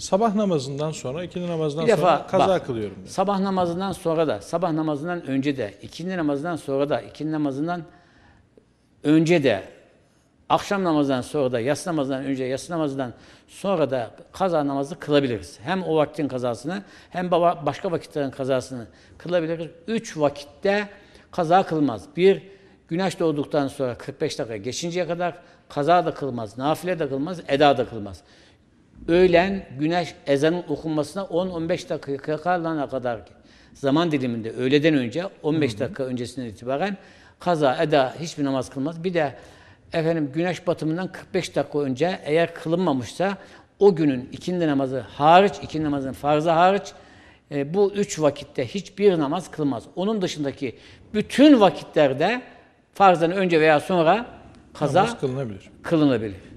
Sabah namazından sonra, ikindi namazından Bir sonra defa kaza bak, kılıyorum. diyor. Sabah namazından sonra da, sabah namazından önce de, ikindi namazından sonra da, ikindi namazından önce de, akşam namazından sonra da, yatsı namazından önce, yatsı namazından sonra da kaza namazı kılabiliriz. Hem o vaktin kazasını hem başka vakitlerin kazasını kılabiliriz. Üç vakitte kaza kılmaz. Bir, güneş doğduktan sonra 45 dakika geçinceye kadar kaza da kılmaz, nafile de kılmaz, eda da kılmaz. Öğlen güneş ezanın okunmasına 10-15 dakika kalana kadar zaman diliminde öğleden önce 15 dakika öncesinden itibaren kaza, eda hiçbir namaz kılmaz. Bir de efendim güneş batımından 45 dakika önce eğer kılınmamışsa o günün ikindi namazı hariç, ikindi namazının farzı hariç e, bu üç vakitte hiçbir namaz kılmaz. Onun dışındaki bütün vakitlerde farzdan önce veya sonra kaza kılınabilir. kılınabilir.